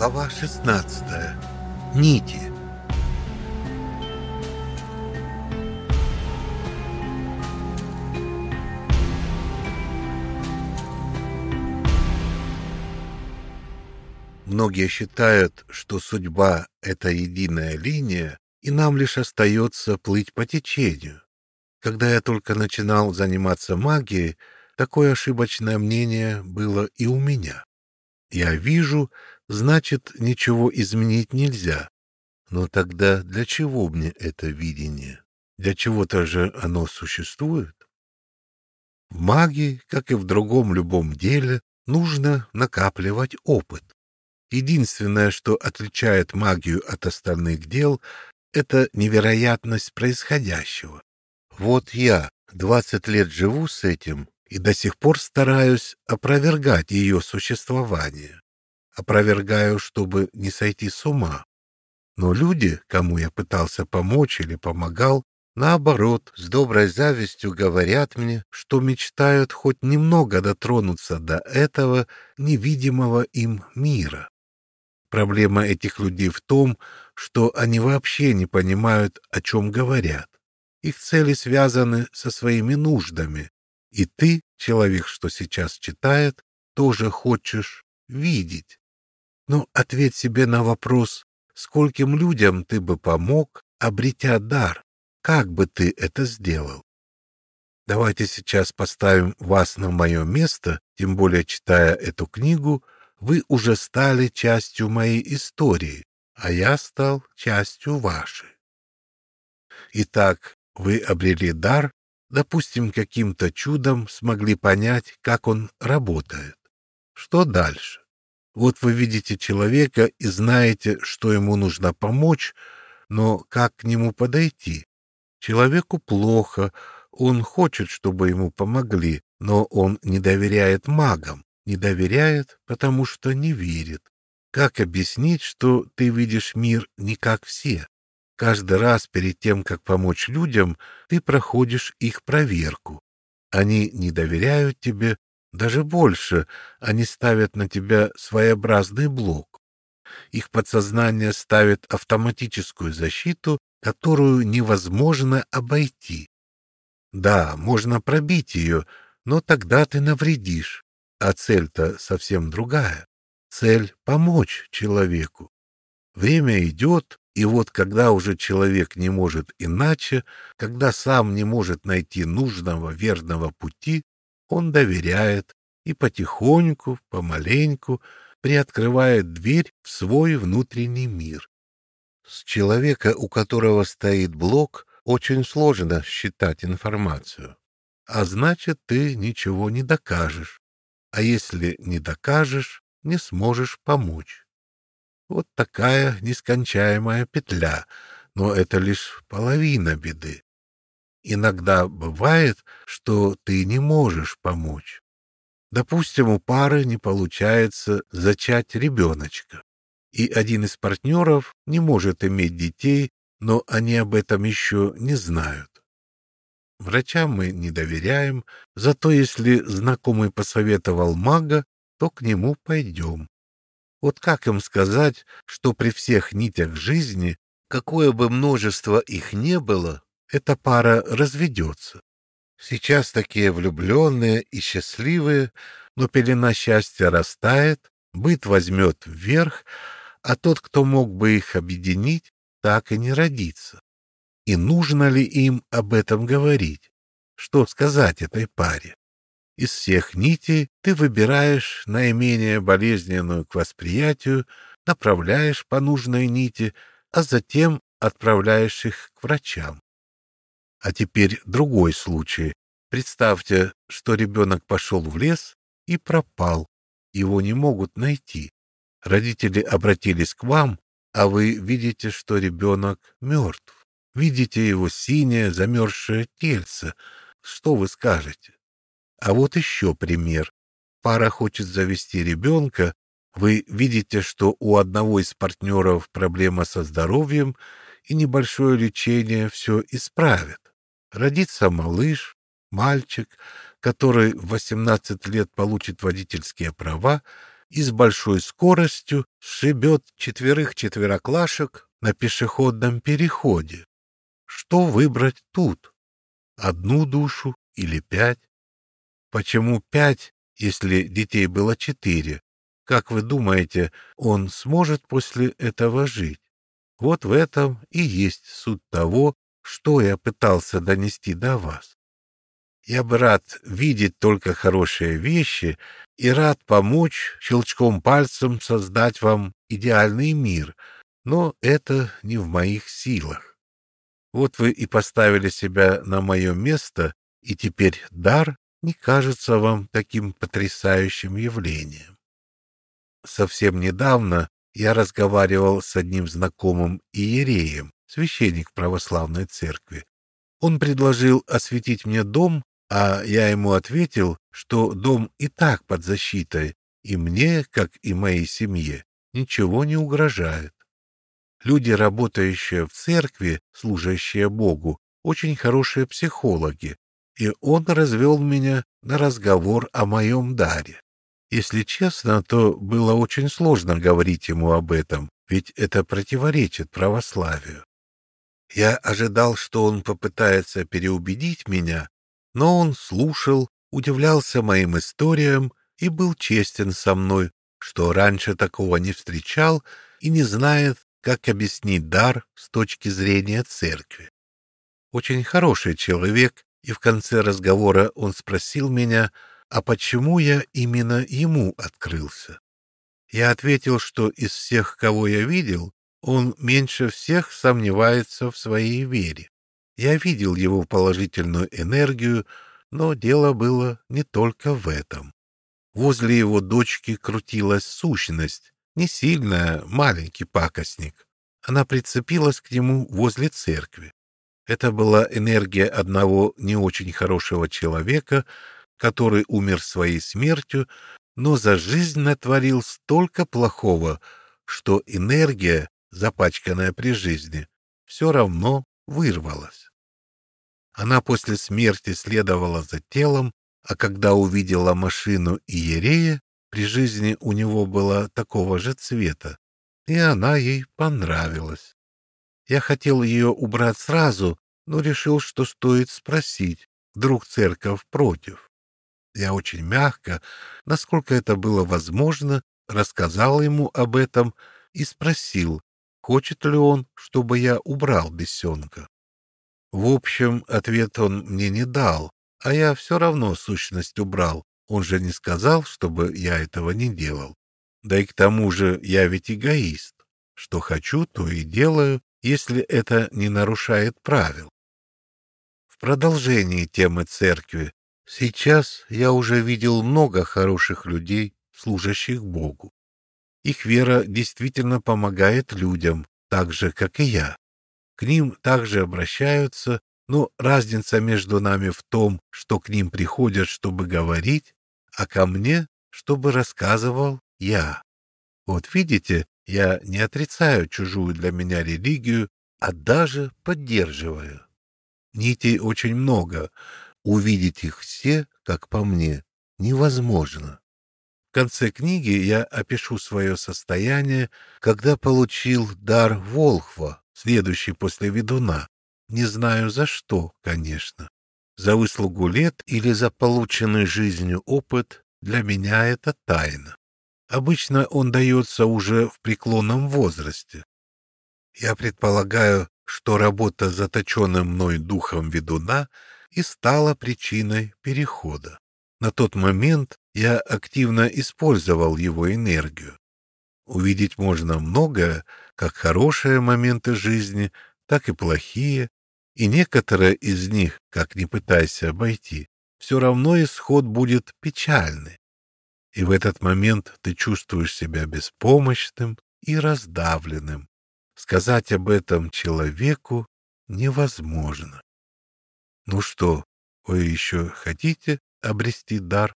Глава 16. Нити. Многие считают, что судьба — это единая линия, и нам лишь остается плыть по течению. Когда я только начинал заниматься магией, такое ошибочное мнение было и у меня. Я вижу, значит, ничего изменить нельзя. Но тогда для чего мне это видение? Для чего-то же оно существует? В магии, как и в другом любом деле, нужно накапливать опыт. Единственное, что отличает магию от остальных дел, это невероятность происходящего. Вот я двадцать лет живу с этим и до сих пор стараюсь опровергать ее существование. Опровергаю, чтобы не сойти с ума. Но люди, кому я пытался помочь или помогал, наоборот, с доброй завистью говорят мне, что мечтают хоть немного дотронуться до этого невидимого им мира. Проблема этих людей в том, что они вообще не понимают, о чем говорят. Их цели связаны со своими нуждами, и ты, человек, что сейчас читает, тоже хочешь видеть. Но ответь себе на вопрос, скольким людям ты бы помог, обретя дар, как бы ты это сделал? Давайте сейчас поставим вас на мое место, тем более читая эту книгу, вы уже стали частью моей истории, а я стал частью вашей. Итак, вы обрели дар, допустим, каким-то чудом смогли понять, как он работает. Что дальше? Вот вы видите человека и знаете, что ему нужно помочь, но как к нему подойти? Человеку плохо, он хочет, чтобы ему помогли, но он не доверяет магам. Не доверяет, потому что не верит. Как объяснить, что ты видишь мир не как все? Каждый раз перед тем, как помочь людям, ты проходишь их проверку. Они не доверяют тебе, даже больше, они ставят на тебя своеобразный блок. Их подсознание ставит автоматическую защиту, которую невозможно обойти. Да, можно пробить ее, но тогда ты навредишь. А цель-то совсем другая. Цель — помочь человеку. Время идет, и вот когда уже человек не может иначе, когда сам не может найти нужного верного пути, он доверяет и потихоньку, помаленьку приоткрывает дверь в свой внутренний мир. С человека, у которого стоит блок, очень сложно считать информацию. А значит, ты ничего не докажешь а если не докажешь, не сможешь помочь. Вот такая нескончаемая петля, но это лишь половина беды. Иногда бывает, что ты не можешь помочь. Допустим, у пары не получается зачать ребеночка, и один из партнеров не может иметь детей, но они об этом еще не знают. Врачам мы не доверяем, зато если знакомый посоветовал мага, то к нему пойдем. Вот как им сказать, что при всех нитях жизни, какое бы множество их не было, эта пара разведется? Сейчас такие влюбленные и счастливые, но пелена счастья растает, быт возьмет вверх, а тот, кто мог бы их объединить, так и не родится. И нужно ли им об этом говорить? Что сказать этой паре? Из всех нитей ты выбираешь наименее болезненную к восприятию, направляешь по нужной нити, а затем отправляешь их к врачам. А теперь другой случай. Представьте, что ребенок пошел в лес и пропал. Его не могут найти. Родители обратились к вам, а вы видите, что ребенок мертв. Видите его синее замерзшее тельце. Что вы скажете? А вот еще пример. Пара хочет завести ребенка. Вы видите, что у одного из партнеров проблема со здоровьем, и небольшое лечение все исправит. Родится малыш, мальчик, который в 18 лет получит водительские права и с большой скоростью сшибет четверых четвероклашек на пешеходном переходе. Что выбрать тут? Одну душу или пять? Почему пять, если детей было четыре? Как вы думаете, он сможет после этого жить? Вот в этом и есть суть того, что я пытался донести до вас. Я бы рад видеть только хорошие вещи и рад помочь щелчком пальцем создать вам идеальный мир, но это не в моих силах. Вот вы и поставили себя на мое место, и теперь дар не кажется вам таким потрясающим явлением. Совсем недавно я разговаривал с одним знакомым иереем, священник православной церкви. Он предложил осветить мне дом, а я ему ответил, что дом и так под защитой, и мне, как и моей семье, ничего не угрожает. Люди, работающие в церкви, служащие Богу, очень хорошие психологи, и он развел меня на разговор о моем даре. Если честно, то было очень сложно говорить ему об этом, ведь это противоречит православию. Я ожидал, что он попытается переубедить меня, но он слушал, удивлялся моим историям и был честен со мной, что раньше такого не встречал и не знает, как объяснить дар с точки зрения церкви. Очень хороший человек, и в конце разговора он спросил меня, а почему я именно ему открылся. Я ответил, что из всех, кого я видел, он меньше всех сомневается в своей вере. Я видел его положительную энергию, но дело было не только в этом. Возле его дочки крутилась сущность, не сильная, маленький пакостник. Она прицепилась к нему возле церкви. Это была энергия одного не очень хорошего человека, который умер своей смертью, но за жизнь натворил столько плохого, что энергия, запачканная при жизни, все равно вырвалась. Она после смерти следовала за телом, а когда увидела машину Иерея, при жизни у него была такого же цвета, и она ей понравилась. Я хотел ее убрать сразу, но решил, что стоит спросить, вдруг церковь против. Я очень мягко, насколько это было возможно, рассказал ему об этом и спросил, хочет ли он, чтобы я убрал бесенка. В общем, ответ он мне не дал, а я все равно сущность убрал. Он же не сказал, чтобы я этого не делал. Да и к тому же я ведь эгоист. Что хочу, то и делаю, если это не нарушает правил. В продолжении темы церкви сейчас я уже видел много хороших людей, служащих Богу. Их вера действительно помогает людям, так же, как и я. К ним также обращаются, но разница между нами в том, что к ним приходят, чтобы говорить, а ко мне, чтобы рассказывал я. Вот видите, я не отрицаю чужую для меня религию, а даже поддерживаю. Нитей очень много. Увидеть их все, как по мне, невозможно. В конце книги я опишу свое состояние, когда получил дар Волхва, следующий после ведуна. Не знаю за что, конечно. За выслугу лет или за полученный жизнью опыт для меня это тайна. Обычно он дается уже в преклонном возрасте. Я предполагаю, что работа с заточенным мной духом ведуна и стала причиной перехода. На тот момент я активно использовал его энергию. Увидеть можно многое, как хорошие моменты жизни, так и плохие, и некоторые из них, как ни пытайся обойти, все равно исход будет печальный. И в этот момент ты чувствуешь себя беспомощным и раздавленным. Сказать об этом человеку невозможно. Ну что, вы еще хотите обрести дар?